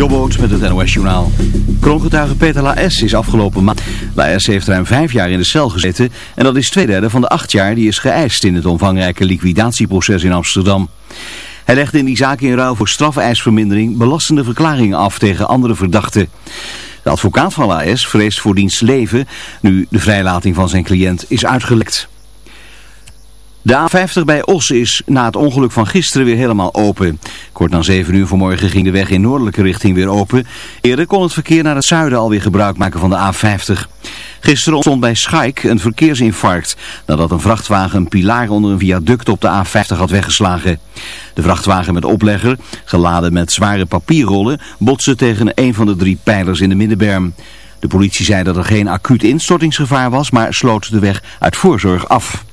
Jobboot met het NOS Journaal. Kroongetuige Peter Laes is afgelopen maand. Laes heeft ruim vijf jaar in de cel gezeten en dat is twee derde van de acht jaar die is geëist in het omvangrijke liquidatieproces in Amsterdam. Hij legde in die zaak in ruil voor strafeisvermindering belastende verklaringen af tegen andere verdachten. De advocaat van Laes vreest voor diens leven nu de vrijlating van zijn cliënt is uitgelekt. De A50 bij Os is na het ongeluk van gisteren weer helemaal open. Kort na 7 uur vanmorgen ging de weg in noordelijke richting weer open. Eerder kon het verkeer naar het zuiden alweer gebruik maken van de A50. Gisteren ontstond bij Schaik een verkeersinfarct nadat een vrachtwagen een pilaar onder een viaduct op de A50 had weggeslagen. De vrachtwagen met oplegger, geladen met zware papierrollen, botste tegen een van de drie pijlers in de middenberm. De politie zei dat er geen acuut instortingsgevaar was, maar sloot de weg uit voorzorg af.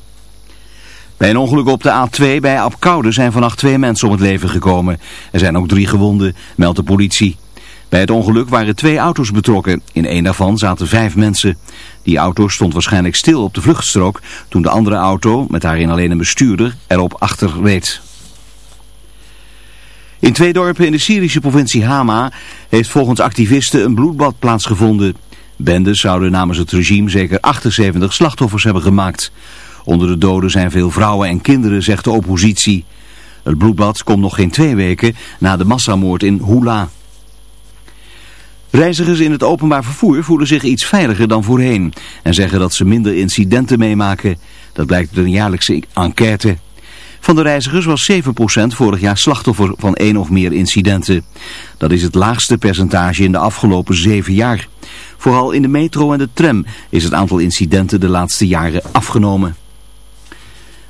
Bij een ongeluk op de A2 bij Apkoude zijn vannacht twee mensen om het leven gekomen. Er zijn ook drie gewonden, meldt de politie. Bij het ongeluk waren twee auto's betrokken. In één daarvan zaten vijf mensen. Die auto stond waarschijnlijk stil op de vluchtstrook toen de andere auto, met daarin alleen een bestuurder, erop achter reed. In twee dorpen in de Syrische provincie Hama heeft volgens activisten een bloedbad plaatsgevonden. Bendes zouden namens het regime zeker 78 slachtoffers hebben gemaakt. Onder de doden zijn veel vrouwen en kinderen, zegt de oppositie. Het bloedbad komt nog geen twee weken na de massamoord in Hula. Reizigers in het openbaar vervoer voelen zich iets veiliger dan voorheen en zeggen dat ze minder incidenten meemaken. Dat blijkt uit een jaarlijkse enquête. Van de reizigers was 7% vorig jaar slachtoffer van één of meer incidenten. Dat is het laagste percentage in de afgelopen zeven jaar. Vooral in de metro en de tram is het aantal incidenten de laatste jaren afgenomen.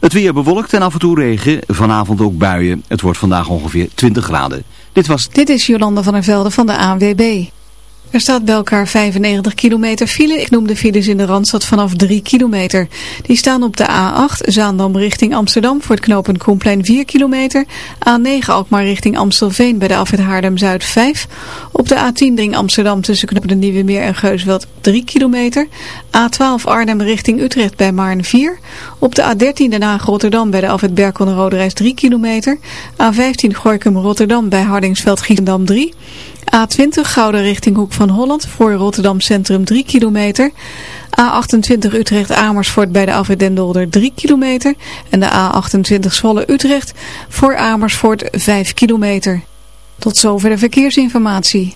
Het weer bewolkt en af en toe regen, vanavond ook buien. Het wordt vandaag ongeveer 20 graden. Dit was... Dit is Jolanda van der Velde van de ANWB. Er staat bij elkaar 95 kilometer file. Ik noem de files in de Randstad vanaf 3 kilometer. Die staan op de A8 Zaandam richting Amsterdam voor het knooppunt Koenplein 4 kilometer. A9 Alkmaar richting Amstelveen bij de afwit Haarlem-Zuid 5. Op de A10 Dring Amsterdam tussen knooppunt de Nieuwe Meer en Geusveld 3 kilometer. A12 Arnhem richting Utrecht bij Maarn 4. Op de A13 Den Haag Rotterdam bij de afwit Berkel en Roderijs 3 kilometer. A15 Gorkum Rotterdam bij Hardingsveld Giesendam 3. A20 Gouden richting Hoek van Holland voor Rotterdam Centrum 3 kilometer. A28 Utrecht Amersfoort bij de afwit Den 3 kilometer. En de A28 Zwolle Utrecht voor Amersfoort 5 kilometer. Tot zover de verkeersinformatie.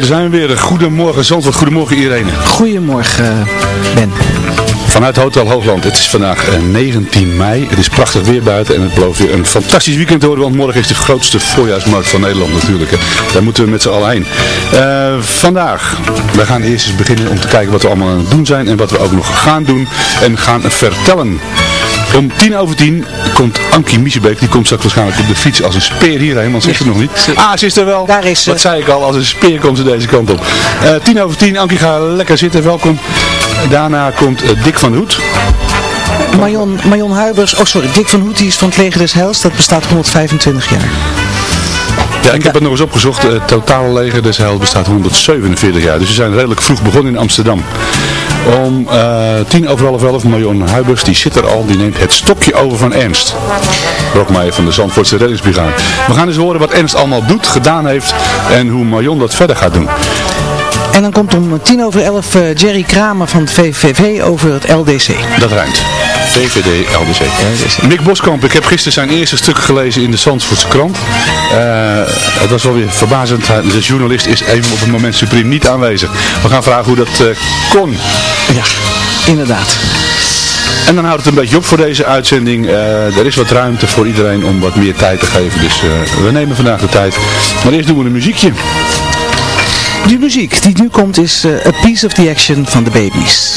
Daar zijn we weer. Goedemorgen Zandvoort, goedemorgen Irene. Goedemorgen Ben. Vanuit Hotel Hoogland. Het is vandaag 19 mei. Het is prachtig weer buiten en het belooft weer een fantastisch weekend te worden. Want morgen is de grootste voorjaarsmarkt van Nederland natuurlijk. Hè. Daar moeten we met z'n allen heen. Uh, vandaag, we gaan eerst eens beginnen om te kijken wat we allemaal aan het doen zijn. En wat we ook nog gaan doen en gaan vertellen. Om tien over tien komt Ankie Miesebeek. Die komt straks waarschijnlijk op de fiets als een speer hierheen. Want ze is er nog niet. Ah, ze is er wel. Daar is ze. Dat zei ik al. Als een speer komt ze deze kant op. Uh, tien over tien. Ankie, ga lekker zitten. Welkom. Daarna komt uh, Dick van Hoed. Marion, Marion Huibers. Oh, sorry. Dick van Hoed die is van het Leger des Heils. Dat bestaat 125 jaar. Ja, ik heb het nog eens opgezocht. Het totale leger des Heils bestaat 147 jaar. Dus we zijn redelijk vroeg begonnen in Amsterdam. Om uh, tien over half elf, Marion Huibers, die zit er al, die neemt het stokje over van Ernst. Brokmeijer van de Zandvoortse Reddingsbrigade. We gaan eens horen wat Ernst allemaal doet, gedaan heeft en hoe Marion dat verder gaat doen. En dan komt om tien over elf uh, Jerry Kramer van het VVV over het LDC. Dat ruimt. VVD LDC. LDC. Nick Boskamp, ik heb gisteren zijn eerste stuk gelezen in de Zandvoortse krant. Uh, het was wel weer verbazend. De journalist is even op het moment supreme niet aanwezig. We gaan vragen hoe dat uh, kon. Ja, inderdaad. En dan houdt het een beetje op voor deze uitzending. Uh, er is wat ruimte voor iedereen om wat meer tijd te geven. Dus we nemen vandaag de tijd. Maar eerst doen we een muziekje. De muziek die nu komt is uh, A Piece of the Action van de Babies.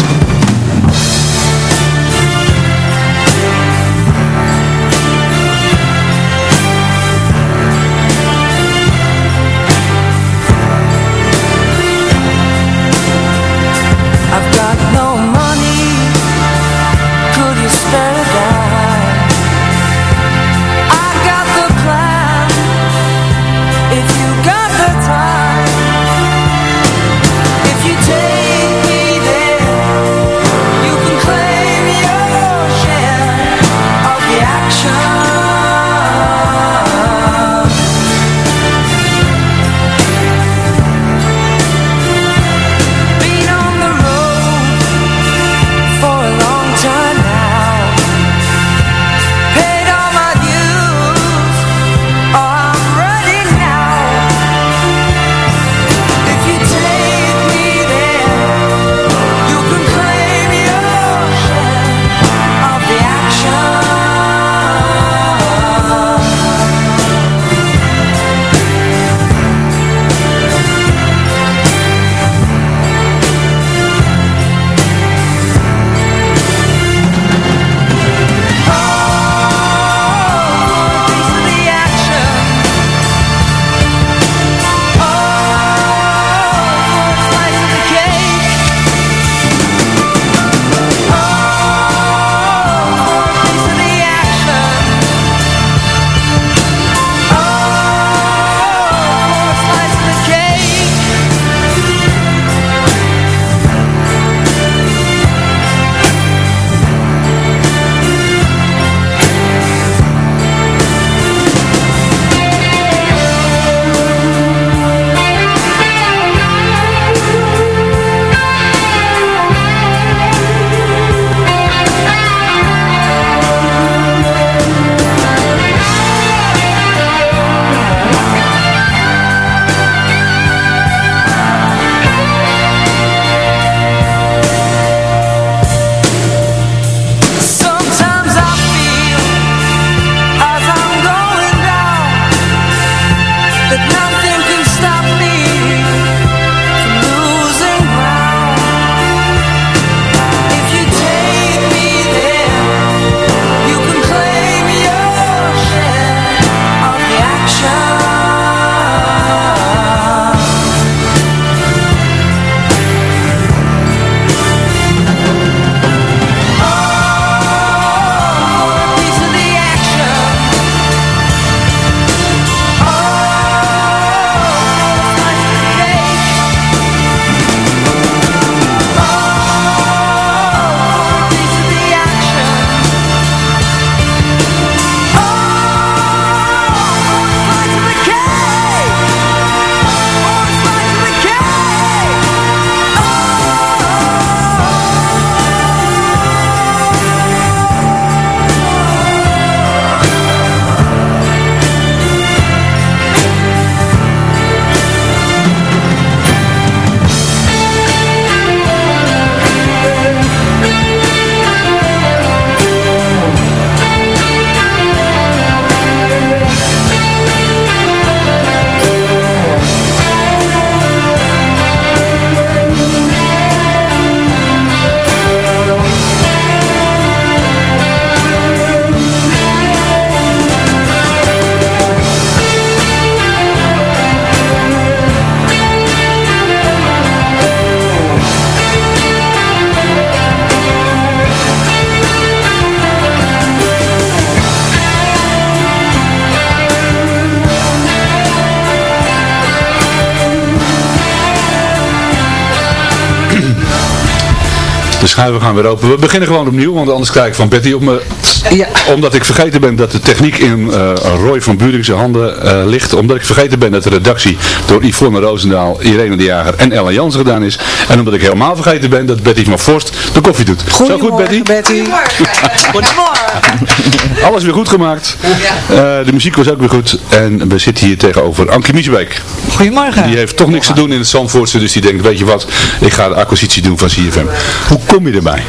Schuiven gaan weer open. We beginnen gewoon opnieuw, want anders krijg ik van Betty op me. Ja. Omdat ik vergeten ben dat de techniek in eh, Roy van Buringse handen eh, ligt. Omdat ik vergeten ben dat de redactie door Yvonne Roosendaal, Irene de Jager en Ellen Jansen gedaan is. En omdat ik helemaal vergeten ben dat Betty van Forst de koffie doet. Zo goed Betty? Betty. Alles weer goed gemaakt. Eh, de muziek was ook weer goed. En we zitten hier tegenover Ankie Miesbeek. Goedemorgen. Die heeft toch niks te doen in het Zandvoortse, dus die denkt, weet je wat, ik ga de acquisitie doen van CFM. Hoe kom je erbij?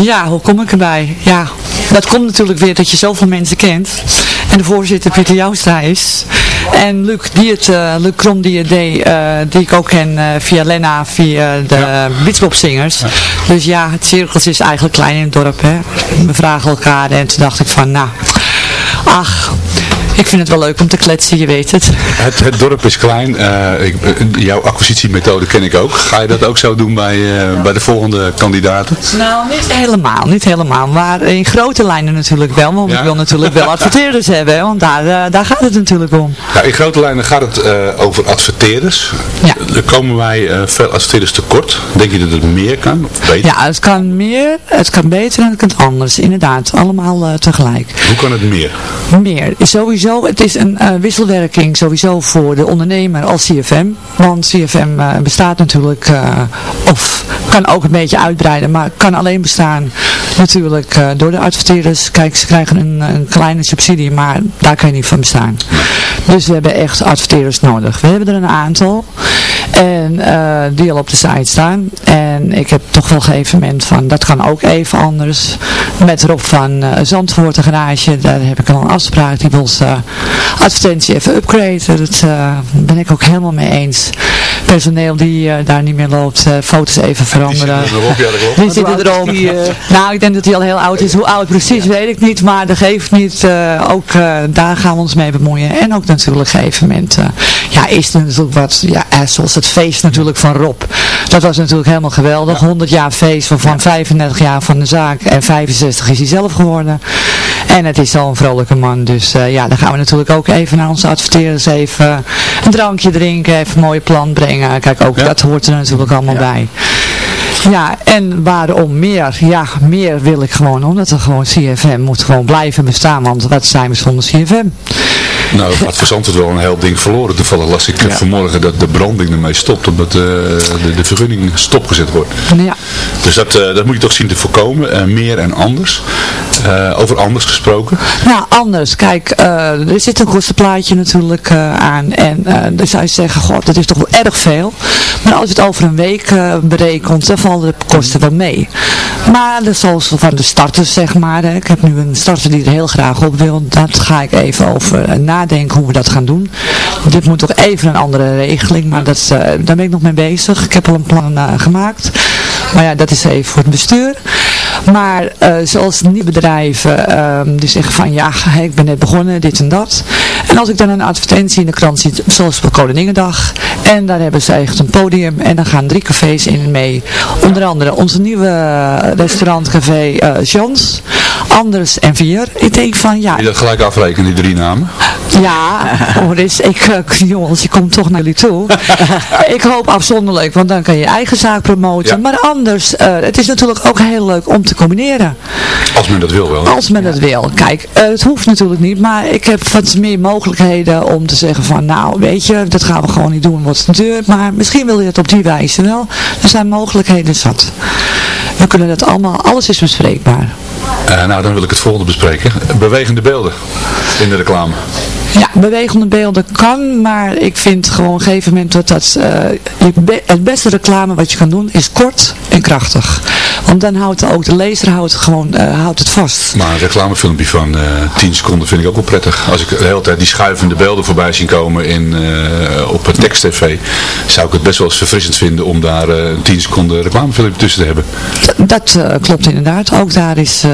Ja, hoe kom ik erbij? Ja, dat komt natuurlijk weer dat je zoveel mensen kent. En de voorzitter Pieter Joustra is. En Luc, die het, eh, Luc Krom die het deed, eh, die ik ook ken eh, via Lena, via de ja. Singers. Dus ja, het cirkels is eigenlijk klein in het dorp. Hè. We vragen elkaar en toen dacht ik van, nou, ach, ik vind het wel leuk om te kletsen, je weet het. Het, het dorp is klein. Uh, ik, jouw acquisitiemethode ken ik ook. Ga je dat ook zo doen bij, uh, bij de volgende kandidaten? Nou, niet helemaal. Niet helemaal. Maar in grote lijnen natuurlijk wel. Want ja? ik wil natuurlijk wel adverteerders hebben. Want daar, uh, daar gaat het natuurlijk om. Ja, in grote lijnen gaat het over adverteerders. Ja. Er komen wij veel adverteerders tekort. Denk je dat het meer kan? Of beter? Ja, het kan meer, het kan beter en het kan anders. Inderdaad, allemaal tegelijk. Hoe kan het meer? Meer. Sowieso het is een uh, wisselwerking sowieso voor de ondernemer als CFM. Want CFM uh, bestaat natuurlijk, uh, of kan ook een beetje uitbreiden, maar kan alleen bestaan natuurlijk door de adverteerders. Kijk, ze krijgen een, een, kleine subsidie, maar daar kan je niet van bestaan. Dus we hebben echt adverteerders nodig. We hebben er een aantal. En die al op de site staan. En ik heb toch wel gegeven van, dat kan ook even anders. Met Rob van Zandvoort, de garage, daar heb ik al een afspraak. Die wil advertentie even upgraden. Dat uh, ben ik ook helemaal mee eens. Personeel die uh, daar niet meer loopt, uh, foto's even veranderen. Die zitten erop. Die, nou, ik denk dat hij al heel oud is. Hoe oud precies weet ik niet, maar dat geeft niet. ook daar gaan we ons mee bemoeien. En ook natuurlijk gegeven moment, ja, is er natuurlijk wat, ja, zoals het feest natuurlijk van Rob. Dat was natuurlijk helemaal geweldig. 100 jaar feest van 35 jaar van de zaak en 65 is hij zelf geworden. En het is al een vrolijke man, dus ja, dan gaan we natuurlijk ook even naar onze adverteerders even een drankje drinken, even een mooie plan brengen. Kijk, ook ja. dat hoort er natuurlijk allemaal ja. bij. Ja, en waarom meer? Ja, meer wil ik gewoon, omdat er gewoon CFM moet gewoon blijven bestaan, want wat zijn we zonder CFM? Nou, het adversant is wel een heel ding verloren. Toevallig las ik ja. vanmorgen dat de branding ermee stopt, omdat uh, de, de vergunning stopgezet wordt. Ja. Dus dat, uh, dat moet je toch zien te voorkomen. Uh, meer en anders. Over anders gesproken. Nou, anders. Kijk, er zit een kostenplaatje natuurlijk aan. En dan zou je zeggen, god, dat is toch wel erg veel. Maar als je het over een week berekent, dan vallen de kosten wel mee. Maar dat zoals van de starters, zeg maar. Hè. Ik heb nu een starter die er heel graag op wil. Dat ga ik even over nadenken hoe we dat gaan doen. Dit moet toch even een andere regeling, maar dat, daar ben ik nog mee bezig. Ik heb al een plan gemaakt. Maar ja, dat is even voor het bestuur. Maar uh, zoals nieuwe bedrijven um, die zeggen van ja, ik ben net begonnen, dit en dat. En als ik dan een advertentie in de krant zie, zoals op Koningendag. En daar hebben ze echt een podium en dan gaan drie cafés in mee. Onder andere onze nieuwe restaurantcafé uh, Jans, Anders en Vier. Ik denk van ja. Wil je dat gelijk afrekenen, die drie namen? Ja, Maurice, ik, uh, jongens, ik kom toch naar jullie toe. ik hoop afzonderlijk, want dan kan je je eigen zaak promoten. Ja. Maar anders, uh, het is natuurlijk ook heel leuk om te combineren. Als men dat wil wel. Als men dat wil. Kijk, uh, het hoeft natuurlijk niet, maar ik heb wat meer mogelijkheden om te zeggen van, nou weet je, dat gaan we gewoon niet doen wat de deur. Maar misschien wil je het op die wijze wel. Er zijn mogelijkheden zat. We kunnen dat allemaal, alles is bespreekbaar. Uh, nou, dan wil ik het volgende bespreken. Bewegende beelden in de reclame. Ja, bewegende beelden kan, maar ik vind gewoon op een gegeven moment dat dat, uh, be het beste reclame wat je kan doen is kort en krachtig. Want dan houdt ook de lezer houdt gewoon, uh, houdt het vast. Maar een reclamefilmpje van uh, 10 seconden vind ik ook wel prettig. Als ik de hele tijd die schuivende beelden voorbij zien komen in, op een tekst-tv, zou ik het best wel eens verfrissend vinden om daar een 10 seconden reclamefilmpje tussen te hebben. D dat klopt inderdaad. Ook daar is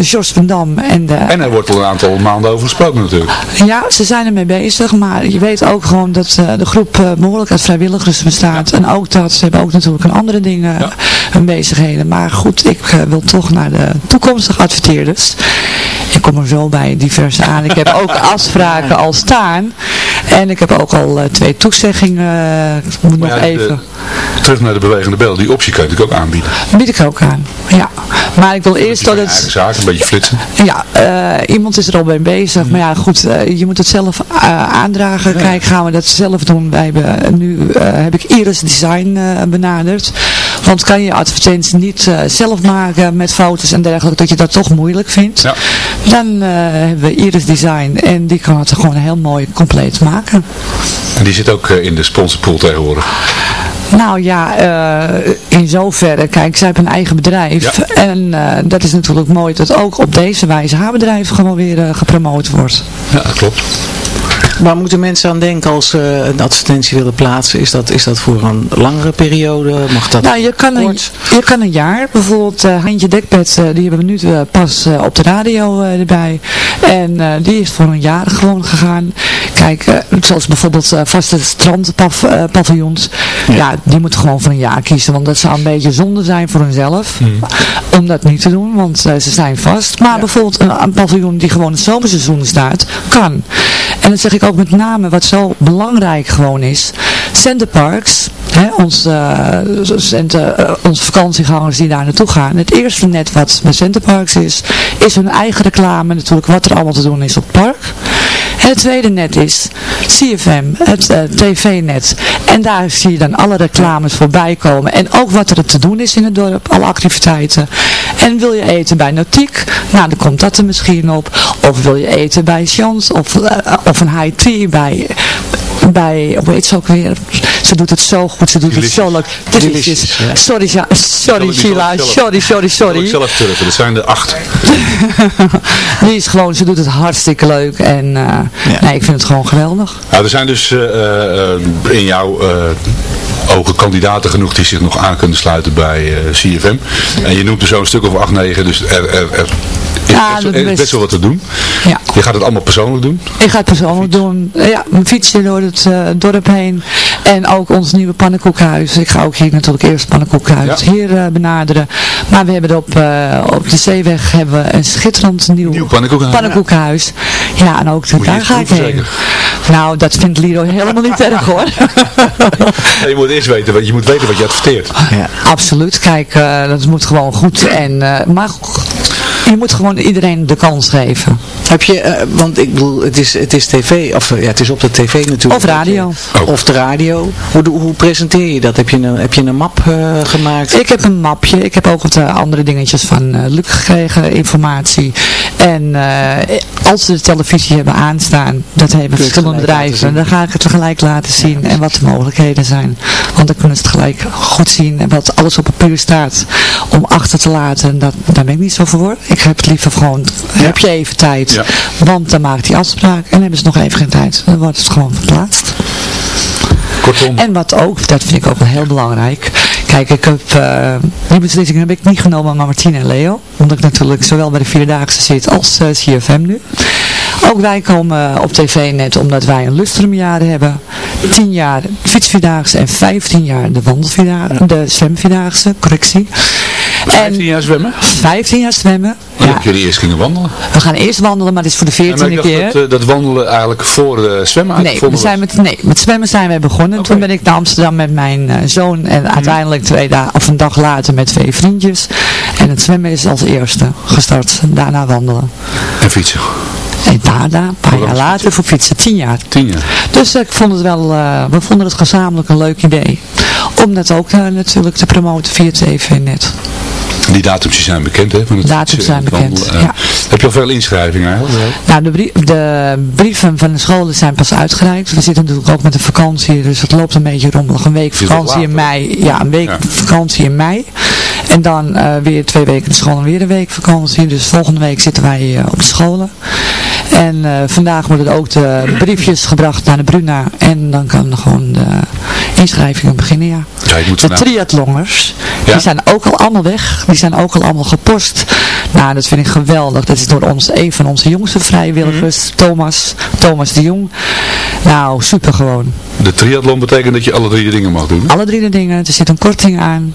Jos van Dam en de... En er wordt al een aantal maanden over gesproken natuurlijk. Ja, ze zijn ermee bezig, maar je weet ook gewoon dat uh, de groep uh, behoorlijk uit vrijwilligers bestaat. Ja. En ook dat, ze hebben ook natuurlijk een andere dingen, ja. hun bezigheden. Maar goed, ik wil toch naar de toekomstige adverteerders. Ik kom er zo bij diverse aan. Ik heb ook afspraken al staan. En ik heb ook al eh, twee toezeggingen. Ik moet nog ja, even... de- terug naar de bewegende bel. Die optie kan je natuurlijk ook aanbieden. Bied ik ook aan. Ja. Maar ik wil eerst dat Eigen het... zaak, een beetje flitsen. Ja, eh, iemand is er al mee bezig. Maar ja, goed, eh, je moet het zelf eh, aandragen. Kijk, gaan we dat zelf doen? Wij hebben, nu eh, heb ik Iris Design eh, benaderd. Want kan je advertentie niet eh, zelf maken met foto's en dergelijke, dat je dat toch moeilijk vindt. Ja. Dan eh, hebben we Iris Design en die kan het gewoon heel mooi compleet maken. En die zit ook eh, in de sponsorpool tegenwoordig. Nou ja, in zoverre, kijk, zij hebben een eigen bedrijf. Ja. En dat is natuurlijk mooi dat ook op deze wijze haar bedrijf gewoon weer gepromoot wordt. Ja, dat klopt. Waar moeten mensen aan denken als ze een advertentie willen plaatsen? Is dat, is dat voor een langere periode? Mag dat Nou, je kan een, je kan een jaar, bijvoorbeeld eh Handje Dekbed, eh, die hebben we nu eh, pas op de radio erbij. En die is voor een jaar gewoon gegaan. Kijk, zoals bijvoorbeeld vaste strandpaviljoens. Ja. die moeten gewoon voor een jaar kiezen. Want dat zou een beetje zonde zijn voor hunzelf. Om dat niet te doen, want ze zijn vast. Maar bijvoorbeeld een, een paviljoen die gewoon het zomerseizoen staat, kan. En dat zeg ik ook met name wat zo belangrijk gewoon is. Centerparks, hè, ons, eh, center, eh, onze vakantiegangers die daar naartoe gaan. Het eerste net wat bij Centerparks is, is hun eigen reclame natuurlijk wat er allemaal te doen is op het park. Het tweede net is CFM, het eh, tv-net. En daar zie je dan alle reclames voorbij komen. En ook wat er te doen is in het dorp, alle activiteiten. En wil je eten bij Nautiek, nou dan komt dat er misschien op. Of wil je eten bij Chans, of, eh, of een high tea bij, bij, hoe heet ze ook weer? Ze doet het zo goed, ze doet het zo leuk. Delicious. Delicious, ja. Sorry, ja, sorry Sheila, sorry, sorry, Zal ik sorry. zelf turven. Dat zijn er acht. Die is gewoon, ze doet het hartstikke leuk. En eh, nee, ik vind het gewoon geweldig. Nou, er zijn dus eh, eh, in jouw eh, ogen kandidaten genoeg die zich nog aan kunnen sluiten bij eh, CFM. En je noemt er zo'n stuk of acht, negen, dus er, er, er Ja, best, wel- dat er is best. wel wat te doen. Ja. Je gaat het allemaal persoonlijk doen. Ik ga het persoonlijk doen. Ja, mijn fietsje door het eh, dorp heen. En ook ons nieuwe pannenkoekhuis. Ik ga ook hier natuurlijk eerst pannenkoekhuis Ja. hier eh, benaderen. Maar we hebben op, eh, op de zeeweg hebben we een schitterend nieuw, Nieuw pannenkoekhuis. pannenkoekhuis. Ja, en ook daar ga ik heen. Nou, dat vindt Liro helemaal niet erg hoor. Je moet eerst weten, wat- je moet weten wat je adverteert. Ja. Absoluut. Kijk, dat moet gewoon goed. En, maar je moet gewoon iedereen de kans geven. Heb je, eh, want ik bedoel, het is, het is tv, of eh, ja, het is op de tv natuurlijk. Of radio. Oh. Of de radio. Hoe, hoe presenteer je dat? Heb je een, heb je een map eh, gemaakt? Ik heb een mapje. Ik heb ook wat andere dingetjes van Luc gekregen, informatie. En eh, als ze de televisie hebben aanstaan, dat hebben verschillende gelijk bedrijven, dan ga ik het tegelijk laten zien en wat de mogelijkheden zijn. Want dan kunnen ze het gelijk goed zien en wat alles op papier staat om achter te laten. Dat, daar ben ik niet zo voor. Ik heb het liever gewoon, heb je even tijd. Ja. Want dan maakt die afspraak en hebben ze nog even geen tijd. Dan wordt het gewoon verplaatst. En wat ook, dat vind ik ook wel heel belangrijk. Kijk, ik heb, eh die beslissing heb ik niet genomen met Martine en Leo. Omdat ik natuurlijk zowel bij de Vierdaagse zit als eh, CFM nu. Ook wij komen op tv net omdat wij een lustrumjaar hebben. 10 jaar fietsvierdaagse en 15 jaar de wandelvierdaagse, de zwemvierdaagse, correctie. 15 jaar zwemmen. 15 jaar zwemmen. Ja. Ja, Dat jullie eerst gingen wandelen. we gaan eerst wandelen, maar dit is voor de En maar 14e ik dacht keer. dat, eh, dat wandelen eigenlijk voor de zwemmen Nee, we zijn met, nee, met zwemmen zijn we begonnen. Toen ben ik naar Amsterdam met mijn eh, zoon en uiteindelijk twee dagen of een dag later met twee vriendjes. En het zwemmen is als eerste gestart. Daarna wandelen. En fietsen. En daarna, een paar jaar later, voor fietsen, tien jaar. 10 jaar. Dus eh, ik vond het wel, eh, we vonden het gezamenlijk een leuk idee. Om dat ook eh, natuurlijk te promoten via tv net. Die datums zijn bekend, hè? Van het Datums fietsen zijn bekend. Eh, ja. Heb je al veel inschrijvingen eigenlijk? Nou, de, brie- de brieven van de scholen zijn pas uitgereikt. We zitten natuurlijk ook met de vakantie, dus het loopt een beetje rommelig. Een week vakantie in mei. Ja, een week Ja. vakantie in mei. En dan eh, weer twee weken de school en weer een week vakantie. Dus volgende week zitten wij eh, op de scholen. En eh, vandaag worden ook de briefjes gebracht naar de Bruna. En dan kan gewoon de inschrijvingen beginnen, ja. Ja, je moet De triathlongers, Ja? die zijn ook al allemaal weg. Die zijn ook al allemaal gepost. Nou, dat vind ik geweldig. Dat is door ons, een van onze jongste vrijwilligers, Mhm. Thomas, Thomas de Jong. Nou, super gewoon. de triathlon betekent dat je alle drie de dingen mag doen? Alle drie de dingen. Er zit een korting aan.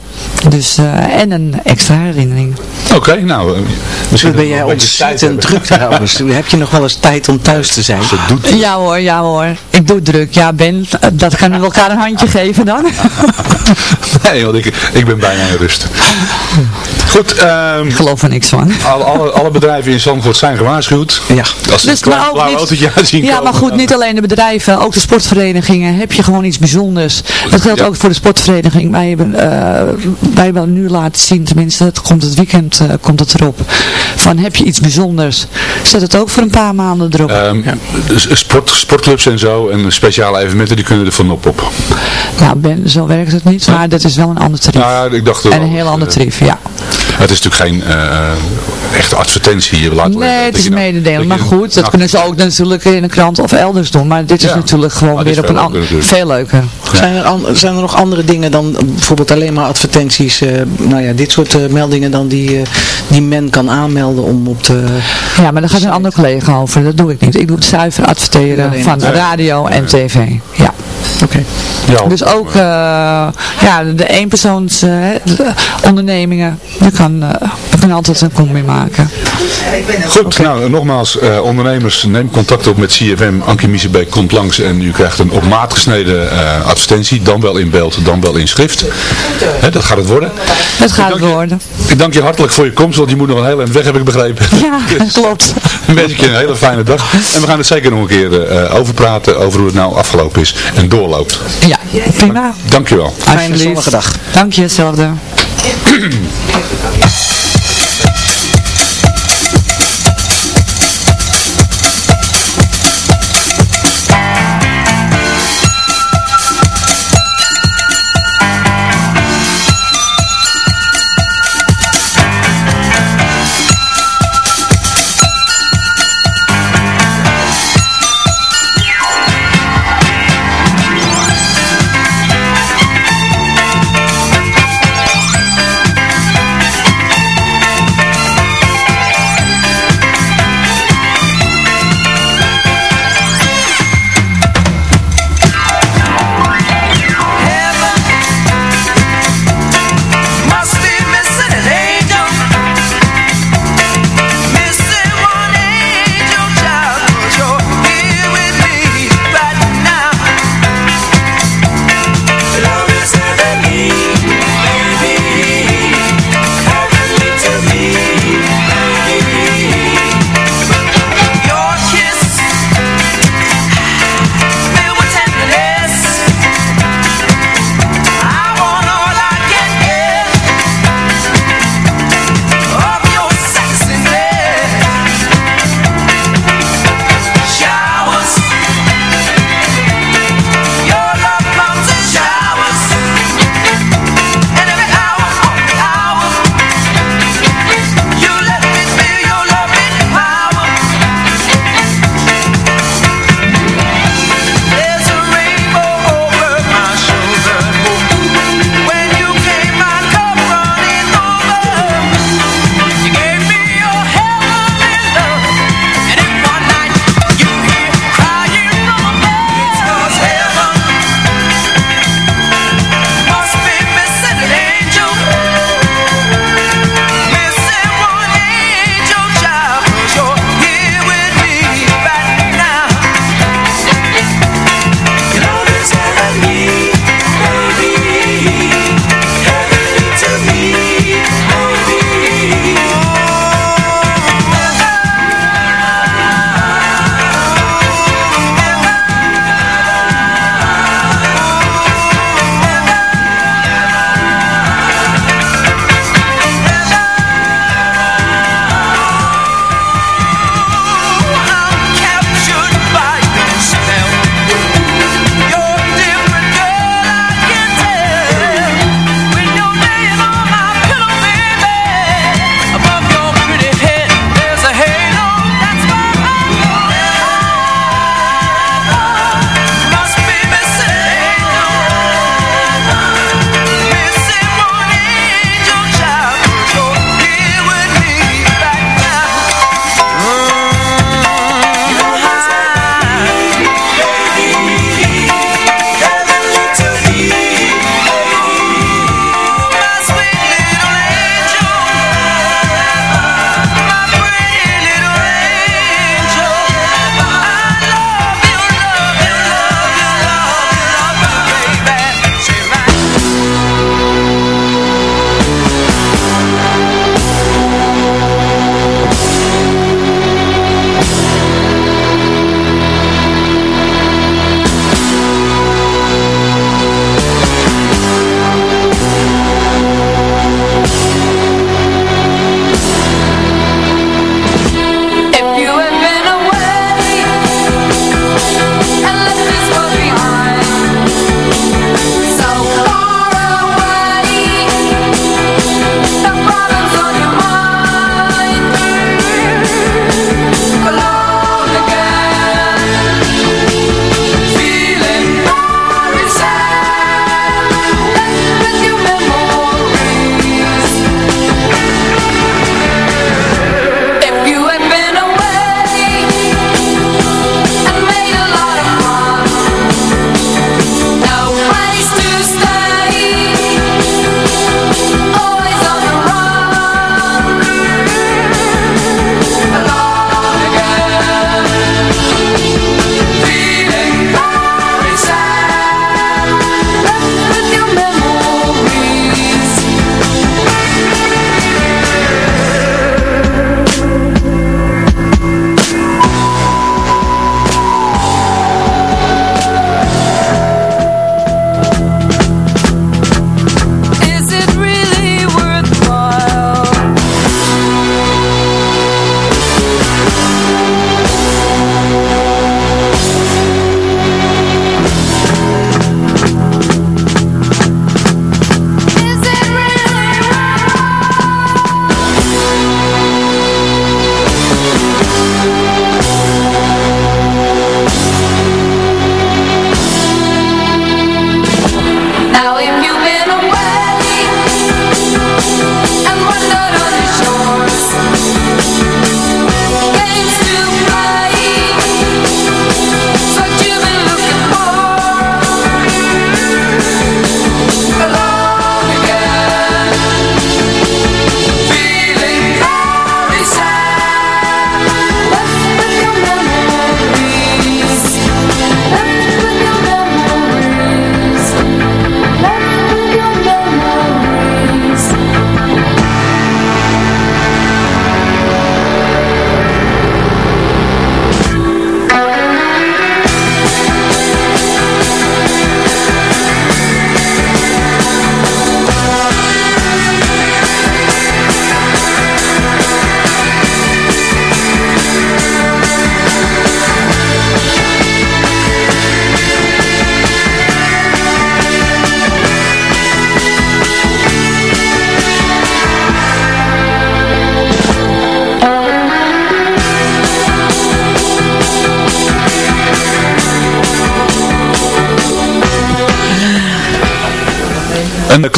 Dus, eh, en een extra herinnering. Oké, nou, uh, misschien ben jij ontzettend druk trouwens. Heb je nog wel eens tijd om thuis te zijn? Ja hoor, ja hoor. Ik doe druk. Ja Ben, dat gaan we elkaar een handje geven dan. nee, want ik, ik ben bijna in rust. Goed. Um, ik geloof er niks van. Alle, alle, alle bedrijven in Zandvoort zijn gewaarschuwd. Ja. Als ze dus, een blauw autootje zien Ja, maar goed, niet alleen de bedrijven, ook de sportverenigingen. Heb je gewoon iets bijzonders. Dat geldt ook voor de sportvereniging. Wij hebben, uh, wij hebben nu laten zien, tenminste, het komt het weekend uh, komt het erop. Van heb je iets bijzonders, zet het ook voor een paar maanden erop. Um, ja. sport, sportclubs en zo en speciale evenementen, die kunnen er vanop op. Nou Ben, zo werkt het niet, maar dat is wel een ander tarief. Nou, ik dacht en een heel ander tarief, ja. Het is natuurlijk geen echte advertentie hier. Laten nee, het is een mededeling. Maar goed, dat kunnen ze ook natuurlijk in een krant of elders doen. Maar dit is natuurlijk gewoon ah, weer op een ander... Veel leuker. Zijn, er zijn er nog andere dingen dan bijvoorbeeld alleen maar advertenties? Uh, nou ja, dit soort uh, meldingen dan die, die men kan aanmelden om op de... Ja, maar daar gaat een andere collega over. Dat doe ik niet. Ik doe het zuiver adverteren van radio en tv. Ja. Oké. Ja. Dus ook uh, ja, de eenpersoons uh, ondernemingen, je kan, uh, je kan altijd een combi maken. Goed, nou nogmaals, ondernemers, neem contact op met CFM. Ankie Miesebeek komt langs en u krijgt een op maat gesneden advertentie. Dan wel in beeld, dan wel in schrift. Hè, dat gaat het worden. Dat gaat het worden. Ik dank je hartelijk voor je komst, want je moet nog een hele eind weg, heb ik begrepen. Ja, klopt. een wens een hele fijne dag. En we gaan het zeker nog een keer over praten, over hoe het nou afgelopen is en doorloopt. Ja, prima. Dankjewel. Fijne zonnige dag. Dank je, hetzelfde.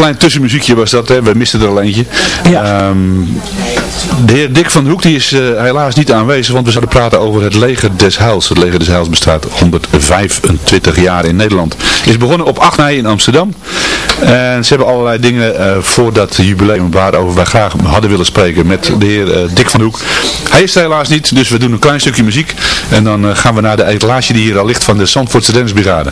klein tussenmuziekje was dat, hè. we misten er al eentje. Ehm, de heer Dick van de Hoek die is eh, helaas niet aanwezig, want we zouden praten over het leger des Heils. Het leger des Heils bestaat 125 jaar in Nederland. Is begonnen op 8 mei in Amsterdam. En ze hebben allerlei dingen uh, voor dat jubileum waarover wij graag hadden willen spreken met de heer uh, Dick van de Hoek. Hij is er helaas niet, dus we doen een klein stukje muziek. En dan gaan we naar de etalage die hier al ligt van de Zandvoortse Rennersbrigade.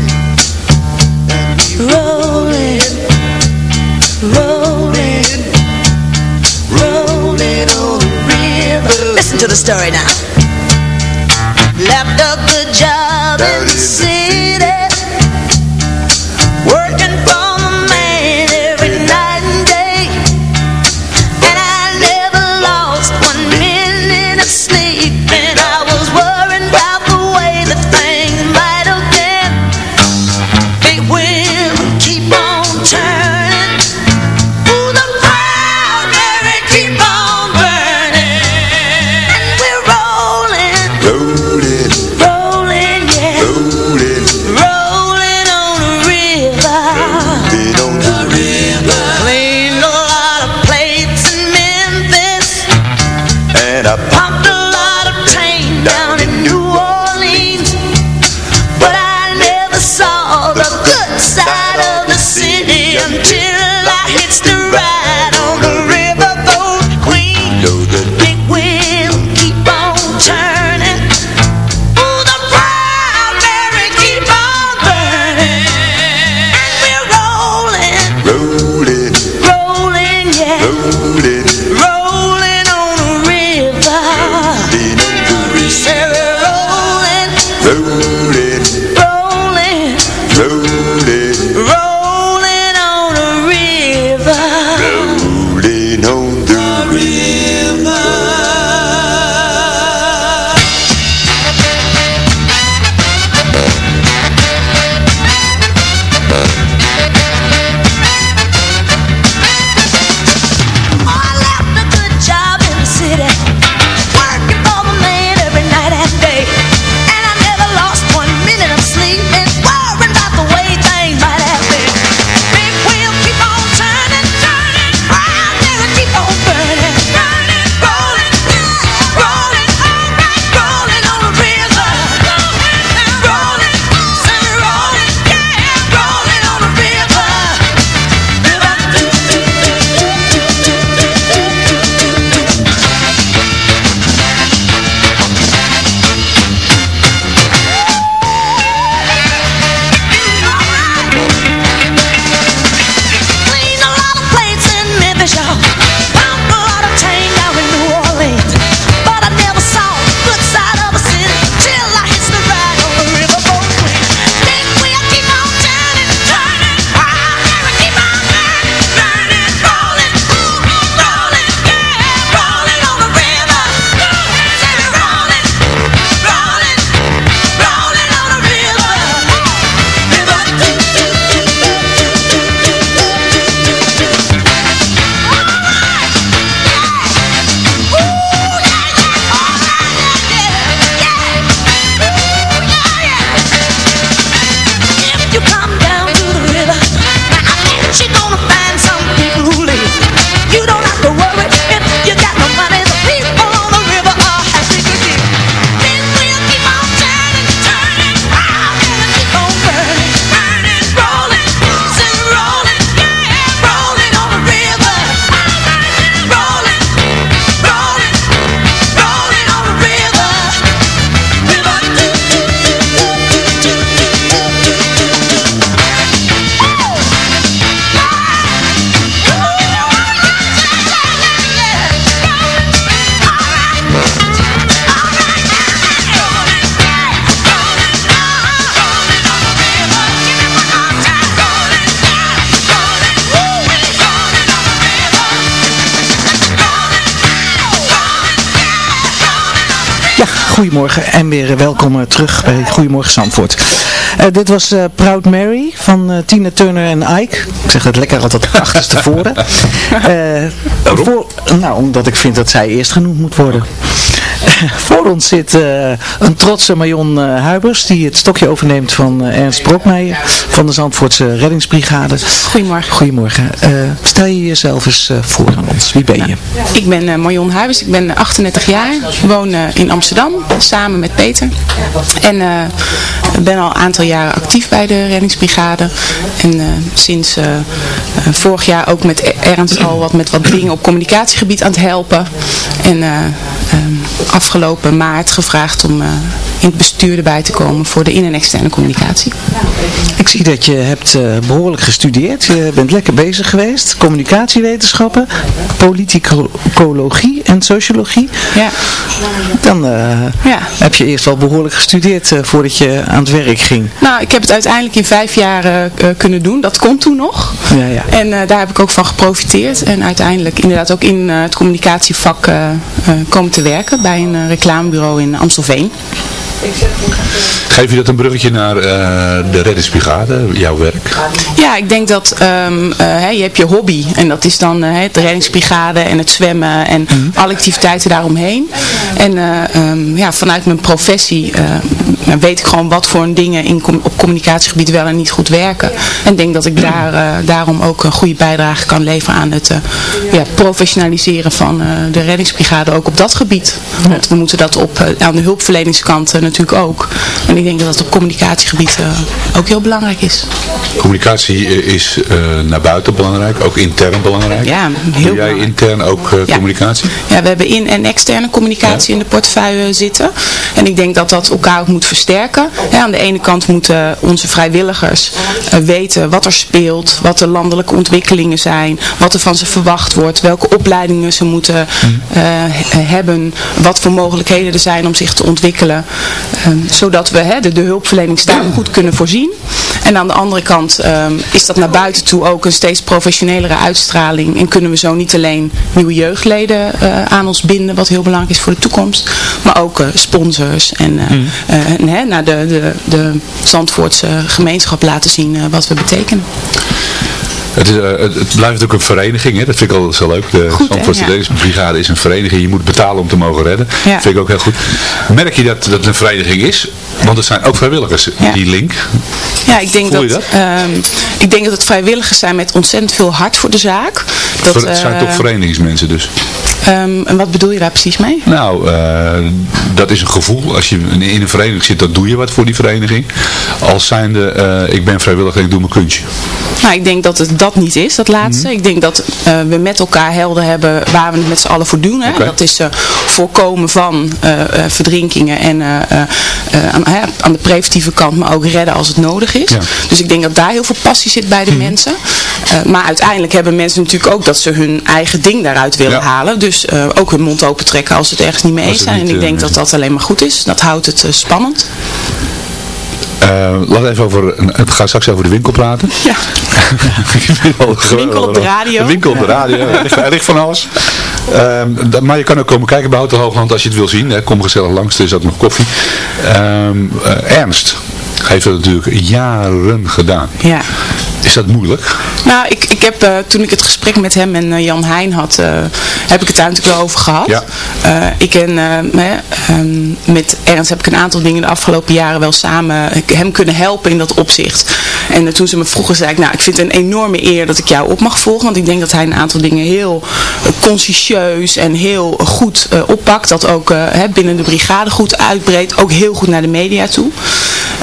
Listen to the story now. Left a good job in the city. Goedemorgen en weer welkom eh, terug bij Goedemorgen Zandvoort. Eh, dit was eh, Proud Mary van eh, Tina Turner en Ike. Ik zeg het lekker altijd achterstevoren. Eh voor, nou, omdat ik vind dat zij eerst genoemd moet worden. Voor ons zit eh, een trotse Marion eh, Huibers die het stokje overneemt van eh, Ernst Brokmeijer van de Zandvoortse Reddingsbrigade. Goedemorgen. Goedemorgen. Stel je jezelf eens voor aan ons. Wie ben je? Ik ben Marion Huibers, ik ben 38 jaar, woon in Amsterdam samen met Peter. En ben al een aantal jaren actief bij de reddingsbrigade. En sinds vorig jaar ook met Ernst al wat met wat dingen op communicatiegebied aan het helpen. En afgelopen maart gevraagd om eh, in het bestuur erbij te komen voor de in- en externe communicatie. Ik zie dat je hebt eh, behoorlijk gestudeerd. Je bent lekker bezig geweest. Communicatiewetenschappen, politicologie en sociologie. Ja. Dan eh, heb je eerst wel behoorlijk gestudeerd eh, voordat je aan het werk ging. Nou, ik heb het uiteindelijk in vijf jaar kunnen doen. Dat kon toen nog. Ja, ja. En daar heb ik ook van geprofiteerd. En uiteindelijk inderdaad ook in het communicatievak komen te werken bij een reclamebureau in Amstelveen. Geef je dat een bruggetje naar eh, de reddingsbrigade, jouw werk? Ja, ik denk dat ehm, eh, hè, je hebt je hobby en dat is dan eh, de reddingsbrigade en het zwemmen en alle activiteiten daaromheen. En eh, ehm, ja, vanuit mijn professie eh, weet ik gewoon wat voor dingen in, com- op communicatiegebied wel en niet goed werken. En denk dat ik daar, daarom ook een goede bijdrage kan leveren aan het ja, professionaliseren van eh, de reddingsbrigade ook op dat gebied. Want we moeten dat op, eh, aan de hulpverleningskant eh, natuurlijk ook. En ik denk dat dat op communicatiegebied eh, ook heel belangrijk is. Communicatie eh, is eh, naar buiten belangrijk, ook intern belangrijk. Ja, heel Doe jij intern ook Ja. communicatie? Ja, we hebben in- en externe communicatie in de portefeuille zitten. En ik denk dat dat elkaar ook moet versterken. Ja, aan de ene kant moeten onze vrijwilligers weten wat er speelt, wat de landelijke ontwikkelingen zijn, wat er van ze verwacht wordt, welke opleidingen ze moeten he- hebben, wat voor mogelijkheden er zijn om zich te ontwikkelen. Ehm, zodat we de, de hulpverleningstaak goed kunnen voorzien. En aan de andere kant ehm, is dat naar buiten toe ook een steeds professionelere uitstraling. En kunnen we zo niet alleen nieuwe jeugdleden eh, aan ons binden, wat heel belangrijk is voor de toekomst. Maar ook eh, sponsors en, eh, en hè, naar de, de, de Zandvoortse gemeenschap laten zien wat we betekenen. Het, is, eh, het, blijft ook een vereniging, hè? dat vind ik altijd zo leuk. De? Zandvoortse Ja. is een vereniging. Je moet betalen om te mogen redden. Ja. Dat vind ik ook heel goed. Merk je dat dat het een vereniging is? Want er zijn ook vrijwilligers, die link. Ja, ik denk dat, ehm, ik denk dat het vrijwilligers zijn met ontzettend veel hart voor de zaak. Dat, het zijn eh, toch verenigingsmensen dus? Ehm, en wat bedoel je daar precies mee? Nou, eh, dat is een gevoel. Als je in een vereniging zit, dan doe je wat voor die vereniging. Als zijnde, eh, ik ben vrijwilliger en ik doe mijn kunstje. Nou, ik denk dat het dat niet is, dat laatste. Mhm. Ik denk dat eh, we met elkaar helder hebben waar we het met z'n allen voor doen. Hè? Dat is voorkomen van verdrinkingen en aan, aan de preventieve kant, maar ook redden als het nodig is. Ja. Dus ik denk dat daar heel veel passie zit bij de mensen. Eh, maar uiteindelijk hebben mensen natuurlijk ook dat ze hun eigen ding daaruit willen Ja. halen. Dus eh, ook hun mond open trekken als ze het ergens niet mee eens zijn. niet, en ik eh, denk dat dat alleen maar goed is. Dat houdt het eh, spannend. Eh, laten we even over, we gaan straks over de winkel praten. Ja. de winkel op de radio. De winkel op de radio, er ligt, er ligt van alles. Ehm, dat- maar je kan ook komen kijken bij Hotel Hoogland als je het wil zien. Hè. Kom gezellig langs, er is ook nog koffie. Ehm, eh, Ernst heeft dat natuurlijk jaren gedaan. Ja. Is dat moeilijk? Nou, ik, ik heb, eh, toen ik het gesprek met hem en eh, Jan Heijn had, eh, heb ik het daar natuurlijk wel over gehad. Ja. Ik en eh, ehm, met Ernst heb ik een aantal dingen de afgelopen jaren wel samen hem kunnen helpen in dat opzicht. En toen ze me vroegen, zei ik, nou, ik vind het een enorme eer dat ik jou op mag volgen. Want ik denk dat hij een aantal dingen heel consciëntieus en heel goed oppakt. Dat ook binnen de brigade goed uitbreedt. Ook heel goed naar de media toe.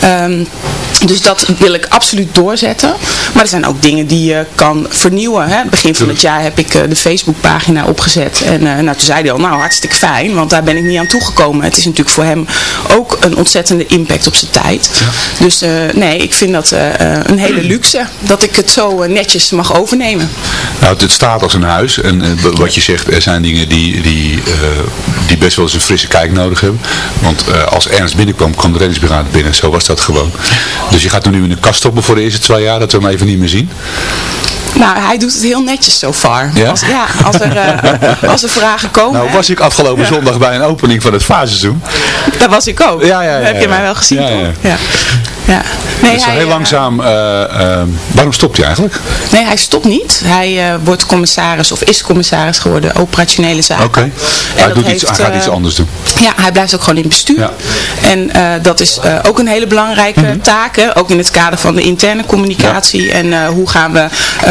Um, dus dat wil ik absoluut doorzetten. Maar er zijn ook dingen die je kan vernieuwen. Hè? Begin van het jaar heb ik eh, de Facebookpagina opgezet. En eh, nou, toen zei hij al, nou hartstikke fijn, want daar ben ik niet aan toegekomen. Het is natuurlijk voor hem ook een ontzettende impact op zijn tijd. Dus eh, nee, ik vind dat een hele luxe dat ik het zo netjes mag overnemen. Nou, het, staat als een huis. En wat je zegt, er zijn dingen die, die, die best wel eens een frisse kijk nodig hebben. Want als Ernst binnenkwam, kwam de reddingsbrigade binnen. Zo was dat gewoon. Dus je gaat nu in de kast stoppen voor de eerste twee jaar, dat we hem even niet meer zien. Nou, hij doet het heel netjes so far. Ja? Als, ja, als er, eh, als er vragen komen. Nou was ik afgelopen zondag bij een opening van het faarseizoen. Daar was ik ook. Ja, ja, ja, heb je mij wel gezien, Ja, ja. toch? Ja. ja. Nee, dus hij, heel eh, langzaam, eh, waarom stopt hij eigenlijk? nee, hij stopt niet. Hij wordt commissaris of is commissaris geworden, operationele zaken. Oké. Hij, doet iets, hij gaat iets anders doen. Ja, hij blijft ook gewoon in bestuur. Ja. En dat is ook een hele belangrijke Mhm. taak, hè? ook in het kader van de interne communicatie. En hoe gaan we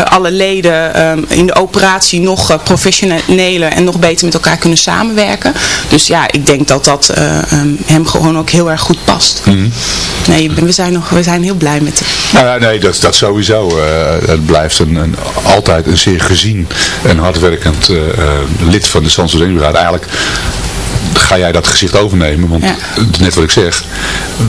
alle leden ehm, in de operatie nog eh, professioneler en nog beter met elkaar kunnen samenwerken. Dus ja, ik denk dat dat eh, ehm, hem gewoon ook heel erg goed past. Mhm. Nee, we zijn, nog, we zijn heel blij met hem. Nou nee, dat, dat sowieso. eh, het blijft een, een, altijd een zeer gezien en hardwerkend eh, eh, lid van de Zandvoort Eigenlijk ga jij dat gezicht overnemen. Want Ja. net wat ik zeg,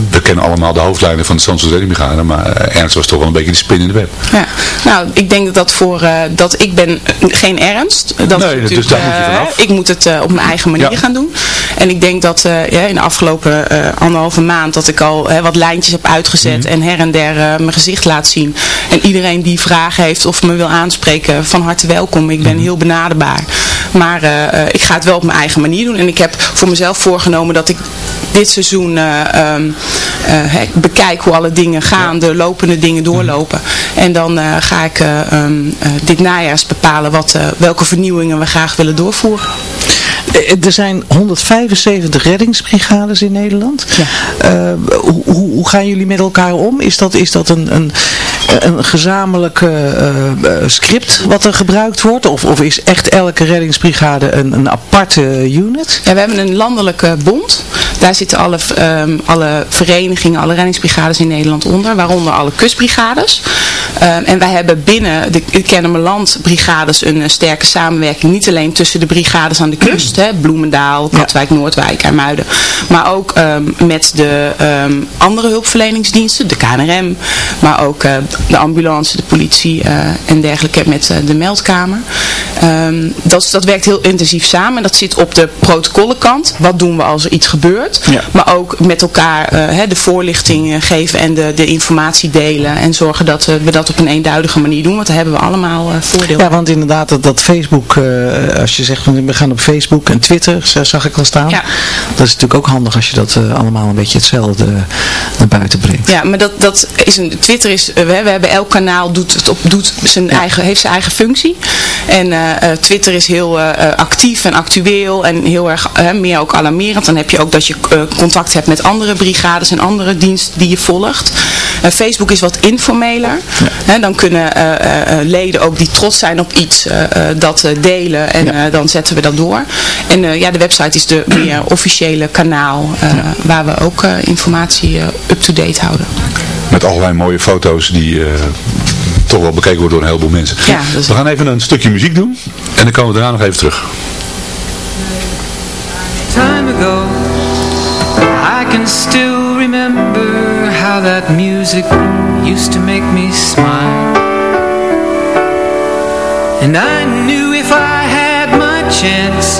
we kennen allemaal de hoofdlijnen van de Zandvoort Brigade. Maar Ernst was toch wel een beetje de spin in de web. Ja, nou, ik denk dat dat voor, eh, dat ik ben geen ernst. Dat Nee, dus daar moet je eh, vanaf. Ik moet het eh, op mijn eigen manier Ja. gaan doen. En ik denk dat ja, in de afgelopen anderhalve maand dat ik al wat lijntjes heb uitgezet Mhm. en her en der mijn gezicht laat zien. En iedereen die vragen heeft of me wil aanspreken, van harte welkom. Ik ben Mhm. heel benaderbaar. Maar ik ga het wel op mijn eigen manier doen. En ik heb voor mezelf voorgenomen dat ik dit seizoen eh, ehm, eh, bekijk hoe alle dingen gaan, de lopende dingen doorlopen. En dan eh, ga ik eh, ehm, eh, dit najaars bepalen wat, welke vernieuwingen we graag willen doorvoeren. Eh, Er zijn 175 reddingsbrigades in Nederland. Eh, hoe, hoe, hoe gaan jullie met elkaar om? Is dat, is dat een, een, een gezamenlijk eh, script wat er gebruikt wordt? Of, of is echt elke reddingsbrigade een, een aparte unit? Ja, we hebben een landelijke bond. Daar zitten alle, ehm, alle verenigingen, alle reddingsbrigades in Nederland onder, waaronder alle kustbrigades. Ehm, en wij hebben binnen de Kennemerland brigades een sterke samenwerking. Niet alleen tussen de brigades aan de kust, hè, Bloemendaal, Katwijk, Noordwijk, IJmuiden. Maar ook ehm, met de ehm, andere hulpverleningsdiensten, de KNRM. Maar ook eh, de ambulance, de politie eh, en dergelijke met eh, de meldkamer. Ehm, dat, dat werkt heel intensief samen. En dat zit op de protocollenkant. Wat doen we als er iets gebeurt? Ja. Maar ook met elkaar hè, de voorlichting geven en de, de informatie delen. En zorgen dat we dat op een eenduidige manier doen. Want daar hebben we allemaal voordeel Ja, want inderdaad, dat, dat Facebook, als je zegt van we gaan op Facebook en Twitter, zag ik al staan. Ja. Dat is natuurlijk ook handig als je dat eh, allemaal een beetje hetzelfde naar buiten brengt. Ja, maar dat, dat is een, Twitter is, eh, we, hebben elk kanaal doet het op, doet zijn eigen, heeft zijn eigen functie. En eh, eh, Twitter is heel eh, eh, actief en actueel en heel erg eh, meer ook alarmerend. Dan heb je ook dat je eh, contact hebt met andere brigades en andere diensten die je volgt. Eh, Facebook is wat informeler. Hè, dan kunnen eh, eh, eh, leden ook die trots zijn op iets eh, eh, dat eh, delen en eh, dan zetten we dat door. En eh, ja, de website is de meer officiële kanaal eh, waar we ook eh, informatie up-to-date houden. Met allerlei mooie foto's die eh, toch wel bekeken worden door een heleboel mensen. Ja, We gaan even een stukje muziek doen en dan komen we daarna nog even terug. time ago I can still remember how that music used to make me smile And I knew if I had my chance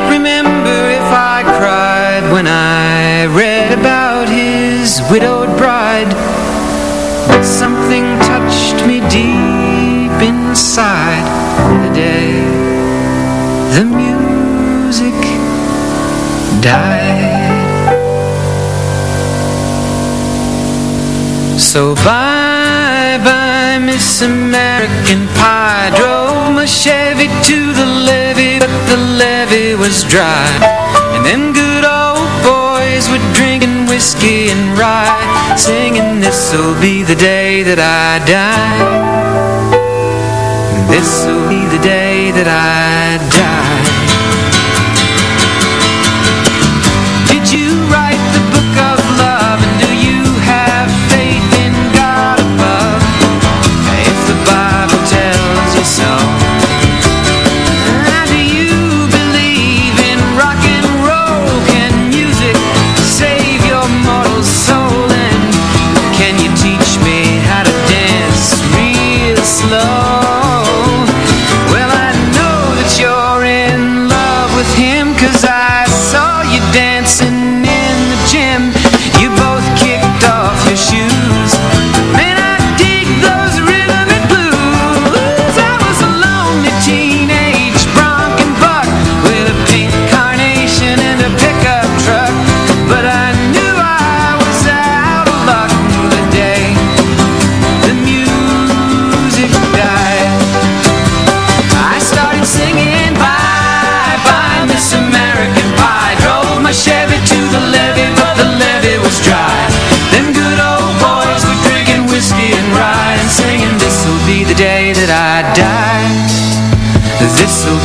widowed bride But something touched me deep inside. The day the music died. So bye bye Miss American Pie. Drove my Chevy to the levee But the levee was dry. And them good old were drinking whiskey and rye Singing this'll be the day that I die. This'll be the day that I die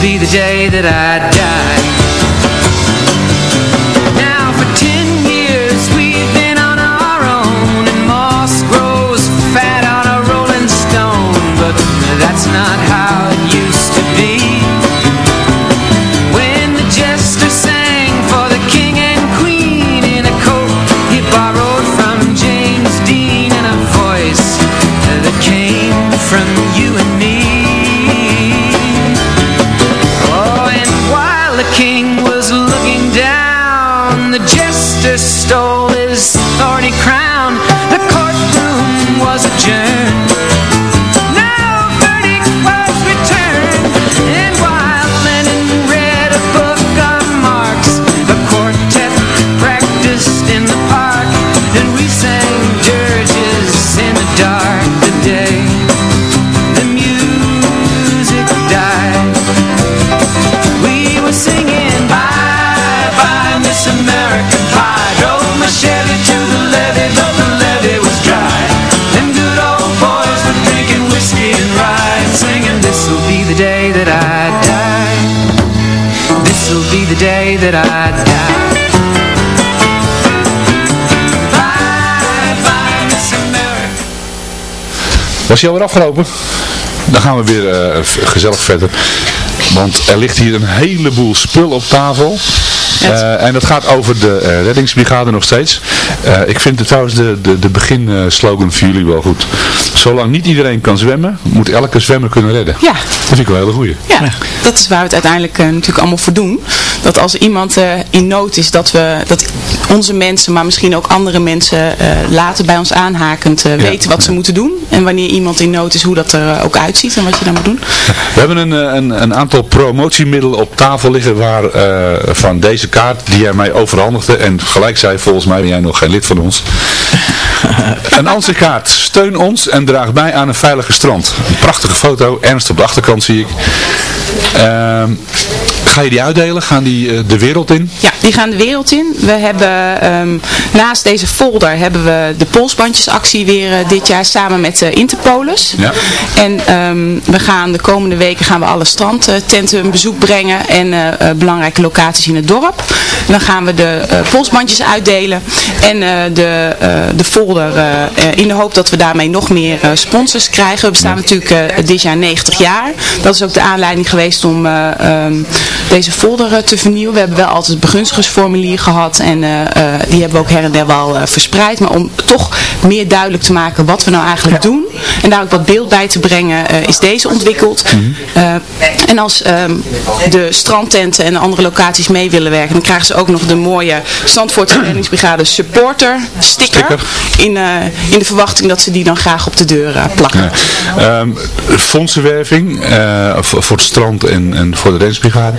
be the day that I die. That I die. Was hij alweer afgelopen? Dan gaan we weer eh, v- gezellig verder. Want er ligt hier een heleboel spul op tafel. Eh, en dat gaat over de eh, reddingsbrigade nog steeds. Eh, ik vind het trouwens de, de, de beginslogan voor jullie wel goed. Zolang niet iedereen kan zwemmen, moet elke zwemmer kunnen redden. Ja. Dat vind ik wel een hele goeie. Ja, dat is waar we het uiteindelijk natuurlijk allemaal voor doen. Dat als iemand in nood is, dat we dat onze mensen, maar misschien ook andere mensen later bij ons aanhakend weten wat ze moeten doen. En wanneer iemand in nood is, hoe dat er ook uitziet en wat je dan moet doen. We hebben een, een, een aantal promotiemiddelen op tafel liggen waar, van deze kaart die jij mij overhandigde. En gelijk zei, volgens mij ben jij nog geen lid van ons. een ansichtkaart. Steun ons en draag bij aan een veilige strand. Een prachtige foto. Ernst op de achterkant zie ik. Ehm, ga je die uitdelen? Gaan die eh, de wereld in? Ja, die gaan de wereld in. We hebben ehm, naast deze folder hebben we de polsbandjesactie weer eh, dit jaar samen met uh, Interpolis. Ja. En ehm, we gaan de komende weken gaan we alle strandtenten een bezoek brengen en eh, eh, belangrijke locaties in het dorp. En dan gaan we de eh, polsbandjes uitdelen en eh, de, eh, de folder eh, eh, in de hoop dat we daarmee nog meer eh, sponsors krijgen. We bestaan natuurlijk eh, dit jaar 90 jaar. Dat is ook de aanleiding geweest om eh, ehm, deze folder eh, te vernieuwen. We hebben wel altijd het begunstigersformulier gehad en eh, eh, die hebben we ook her en der wel verspreid. Maar om toch meer duidelijk te maken wat we nou eigenlijk doen en daar ook wat beeld bij te brengen is deze ontwikkeld. Eh, en als ehm, de strandtenten en de andere locaties mee willen werken, dan krijgen ze ook nog de mooie Zandvoort Reddingsbrigade supporter sticker. Sticker. In, in de verwachting dat ze die dan graag op de deur plakken. Ehm, fondsenwerving voor, voor het strand en, en voor de reddingsbrigade.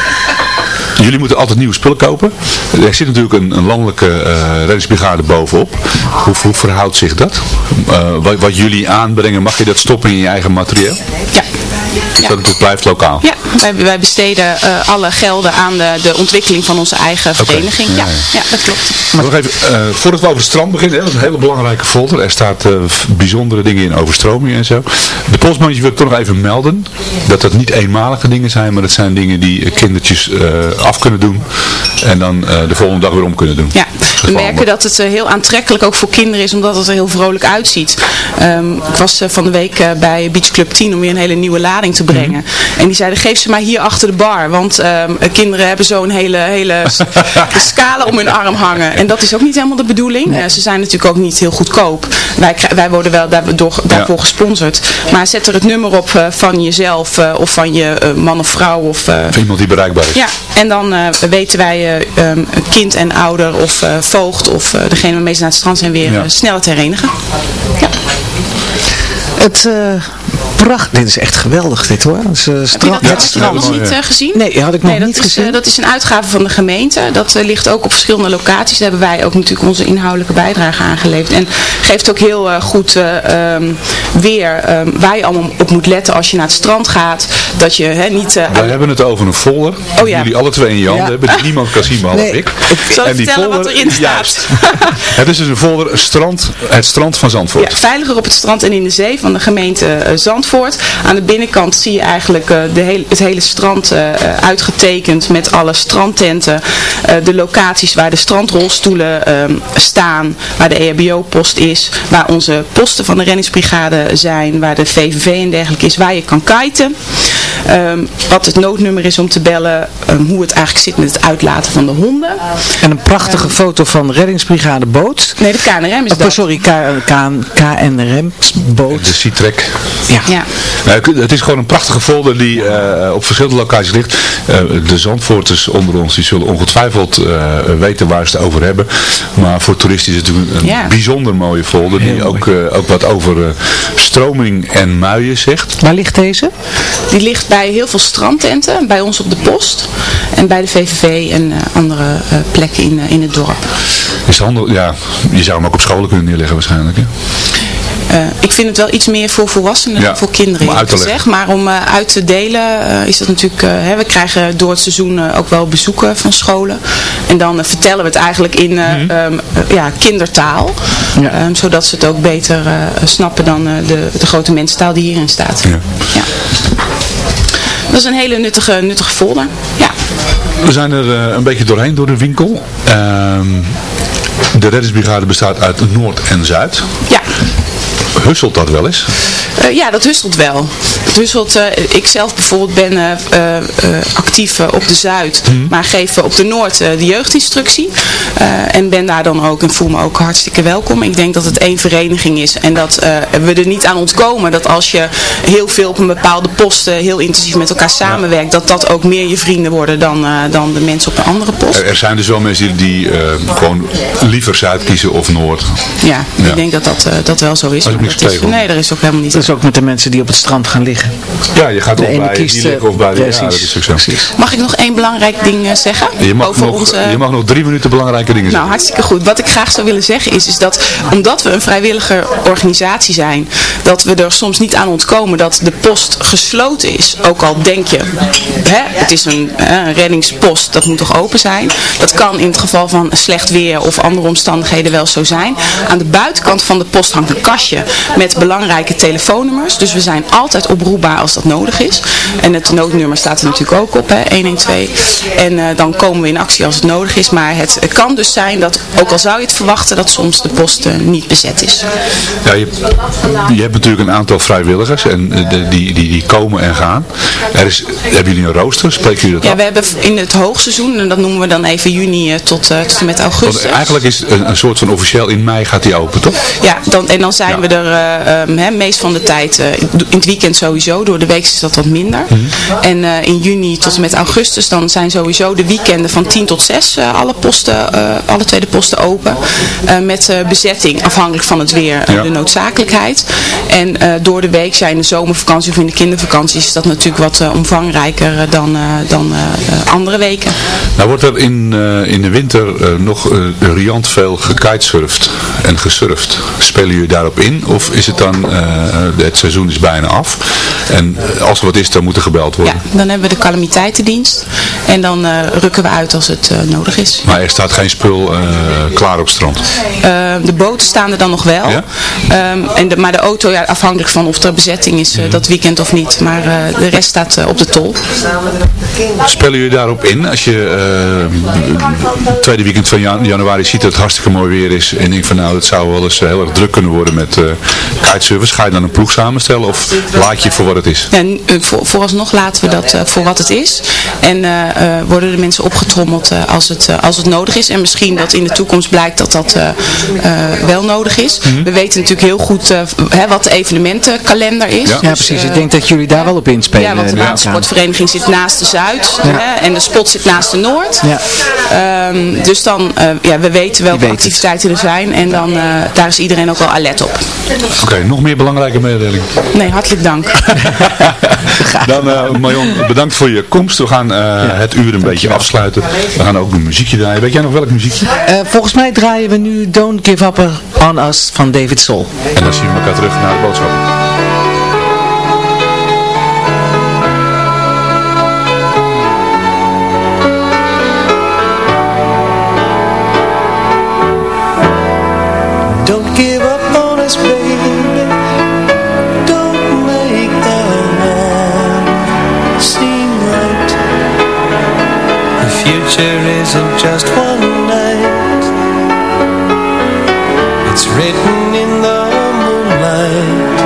Jullie moeten altijd nieuwe spullen kopen. Er zit natuurlijk een, een landelijke eh reddingsbrigade bovenop. Hoe, hoe verhoudt zich dat? Eh, wat, wat jullie aanbrengen, mag je dat stoppen in je eigen materieel? Ja. Zodat het blijft lokaal? Ja, wij, wij besteden eh, alle gelden aan de, de ontwikkeling van onze eigen vereniging. ja, Ja, ja. ja. dat klopt. Nog even, eh, voordat we over het strand beginnen, hè, dat is een hele belangrijke folder. Er staat bijzondere dingen in overstromingen en zo. De postmandjes wil ik toch nog even melden. Dat dat niet eenmalige dingen zijn, maar dat zijn dingen die kindertjes af kunnen doen. En dan eh, de volgende dag weer om kunnen doen. We merken dat het eh, heel aantrekkelijk ook voor kinderen is, omdat het er heel vrolijk uitziet. Ehm, ik was eh, van de week eh, bij Beach Club 10 om weer een hele nieuwe lading te brengen. En die zeiden, geef ze maar hier achter de bar. Want ehm, eh, kinderen hebben zo'n hele, hele scala om hun arm hangen. En dat is ook niet helemaal de bedoeling. Ze zijn natuurlijk ook niet heel goedkoop. Wij, wij worden wel daardoor, daarvoor gesponsord. Maar zet er het nummer op van jezelf of van je man of vrouw. Of, Of iemand die bereikbaar is. ja, en dan weten wij eh, ehm, kind en ouder of voogd of eh, degene waarmee ze naar het strand zijn weer Ja. eh, sneller te herenigen. Het eh pracht, dit is echt geweldig dit hoor. Is, eh, Heb je strand, dat, het had je dat nog strand. niet eh, gezien? Nee, had ik nog Nee, niet is, gezien. eh, dat is een uitgave van de gemeente. Dat ligt ook op verschillende locaties. Daar hebben wij ook natuurlijk onze inhoudelijke bijdrage aangeleverd. En geeft ook heel goed eh, ehm, weer ehm, waar je allemaal op moet letten als je naar het strand gaat. Dat je hè, niet... eh, Wij hebben het over een folder. Oh, die ja. jullie alle twee in je handen Ja. hebben. Die niemand kan zien behalve Nee. ik. Zal ik vertellen wat erin staat? Juist. het is dus een folder strand, het strand van Zandvoort. Ja, veiliger op het strand en in de zee van de gemeente Zandvoort. Zandvoort. Aan de binnenkant zie je eigenlijk eh, de hele, het hele strand eh, uitgetekend met alle strandtenten. eh, de locaties waar de strandrolstoelen ehm, staan, waar de EHBO-post is, waar onze posten van de reddingsbrigade zijn, waar de VVV en dergelijke is, waar je kan kiten. Ehm, wat het noodnummer is om te bellen, ehm, hoe het eigenlijk zit met het uitlaten van de honden. En een prachtige foto van de reddingsbrigade boot. Nee, de KNRM is Oh, dat. sorry, KNRM boot. De Citrek. Ja. Ja. Nou, het is gewoon een prachtige folder die eh, op verschillende locaties ligt. Eh, de Zandvoorters onder ons die zullen ongetwijfeld eh, weten waar ze het over hebben. Maar voor toeristen is het natuurlijk een Ja. bijzonder mooie folder. Die ook, eh, ook wat over eh, stroming en muien zegt. Waar ligt deze? Die ligt bij heel veel strandtenten, bij ons op de post en bij de VVV en eh, andere eh, plekken in, eh, in het dorp. Is handig, ja, je zou hem ook op scholen kunnen neerleggen waarschijnlijk. Hè? Eh, ik vind het wel iets meer voor volwassenen Ja, dan voor kinderen gezegd. Maar om eh, uit te delen eh, is dat natuurlijk, hè, we krijgen door het seizoen ook wel bezoeken van scholen. En dan vertellen we het eigenlijk in Mhm. ehm, eh, ja, kindertaal. Ehm, zodat ze het ook beter snappen dan de, de grote mensentaal die hierin staat. Ja. Ja. Dat is een hele nuttige, nuttige folder. Ja. We zijn er een beetje doorheen door de winkel. Ehm, de reddingsbrigade bestaat uit Noord en Zuid. Ja. Husselt dat wel eens? Eh, ja, dat husselt wel. Het husselt, eh, ik zelf bijvoorbeeld ben eh, actief op de Zuid, maar geef op de Noord eh, de jeugdinstructie. Eh, en ben daar dan ook en voel me ook hartstikke welkom. Ik denk dat het één vereniging is en dat eh, we er niet aan ontkomen dat als je heel veel op een bepaalde posten heel intensief met elkaar samenwerkt, dat dat ook meer je vrienden worden dan, eh, dan de mensen op een andere post. Er, zijn dus wel mensen die eh, gewoon liever Zuid kiezen of Noord. Ja, Ja. ik denk dat dat, eh, dat wel zo is. Dat is- nee, er is ook helemaal niet. Ook met de mensen die op het strand gaan liggen. Ja, je gaat De of ene bij kiest, die eh, liggen of bij de... Ja, precies. dat is ook zo. Mag ik nog één belangrijk ding eh, zeggen? Je mag, over nog, onze... je mag nog drie minuten belangrijke dingen Nou, hartstikke goed. Wat ik graag zou willen zeggen is, is dat omdat we een vrijwillige organisatie zijn, dat we er soms niet aan ontkomen dat de post gesloten is. Ook al denk je, hè, het is een, hè, een reddingspost, dat moet toch open zijn. Dat kan in het geval van slecht weer of andere omstandigheden wel zo zijn. Aan de buitenkant van de post hangt een kastje met belangrijke telefoonnummers. Dus we zijn altijd oproepbaar als dat nodig is. En het noodnummer staat er natuurlijk ook op, hè, 112. En eh, dan komen we in actie als het nodig is. Maar het kan dus zijn dat, ook al zou je het verwachten, dat soms de post eh, niet bezet is. Ja, je, je hebt natuurlijk een aantal vrijwilligers en eh, de- die, die, die komen en gaan. Er is, hebben jullie een rooster? Spreken jullie dat Ja, af? we hebben in het hoogseizoen, en dat noemen we dan even juni tot, tot en met Want augustus. eigenlijk is een, een soort van officieel in mei gaat die open, toch? Ja, dan, en dan zijn we er eh, ehm, meest van de tijd, eh, in het weekend sowieso, door de week is dat wat minder. Mhm. En eh, in juni tot en met augustus, dan zijn sowieso de weekenden van 10 tot 6 eh, alle posten, alle tweede posten open. Met bezetting, afhankelijk van het weer, Ja. de noodzakelijkheid. En door de week zijn de zomervakantie of in de kindervakanties is dat natuurlijk wat omvangrijker dan, dan andere weken. Nou wordt er in, in de winter nog riant veel gekitesurfd en gesurfd. Spelen jullie daarop in of is het dan, het seizoen is bijna af en eh, als er wat is dan moet er gebeld worden? Ja, dan hebben we de calamiteitendienst. En dan eh, rukken we uit als het eh, nodig is. Maar er staat geen spul eh, klaar op strand. Eh, de boten staan er dan nog wel. Ja? Ehm, en de, maar de auto, ja, afhankelijk van of er bezetting is Mhm. eh, dat weekend of niet. Maar eh, de rest staat eh, op de tol. Spelen jullie daarop in? Als je eh, het tweede weekend van jan- januari ziet dat het hartstikke mooi weer is en denkt van nou het zou wel eens eh, heel erg druk kunnen worden met eh kitesurfers. Ga je dan een ploeg samenstellen of laat je voor wat het is? En eh, voor, vooralsnog laten we dat eh, voor wat het is. En eh, eh, worden de mensen opgetrommeld eh, als, het, als het nodig is. En misschien dat in de toekomst blijkt dat dat wel nodig is. Mhm. We weten natuurlijk heel goed eh, hè, wat de evenementenkalender is. Ja, Dus, precies. Ik denk dat jullie daar wel op inspelen. Ja, want de watersportvereniging zit naast de Zuid Ja. hè, en de spot zit naast de Noord. Ja. Ehm, dus dan, eh, ja, we weten welke activiteiten er zijn en dan, eh, daar is iedereen ook wel alert op. Oké, nog meer belangrijke mededeling. Nee, hartelijk dank. Dan eh Marion, bedankt voor je komst. We gaan eh, het uur een beetje afsluiten. We gaan ook een muziekje draaien. Weet jij nog welk muziekje? Eh, volgens mij draaien we nu Don't Give Up On Us van David Soul. En dan zien we elkaar terug naar de boodschap. Just one night? It's written in the moonlight.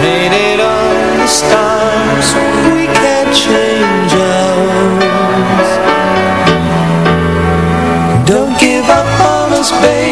Painted on the stars We can't change ours. Don't give up on us, baby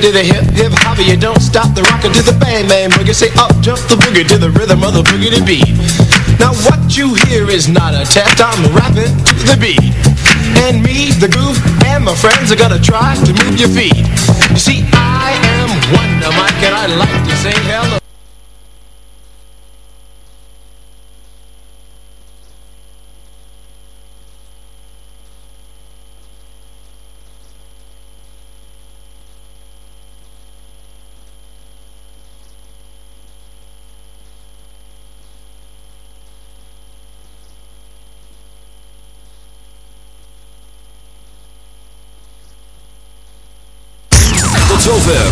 hip to the hip hip hop. You don't stop the rocker to the bang bang boogie. Say up jump the boogie to the rhythm of the boogie to beat. Now what you hear is not a test. I'm rapping to the beat, and me, the groove, and my friends are gonna try to move your feet. You see, I am Wonder Mike, and I like to say hello.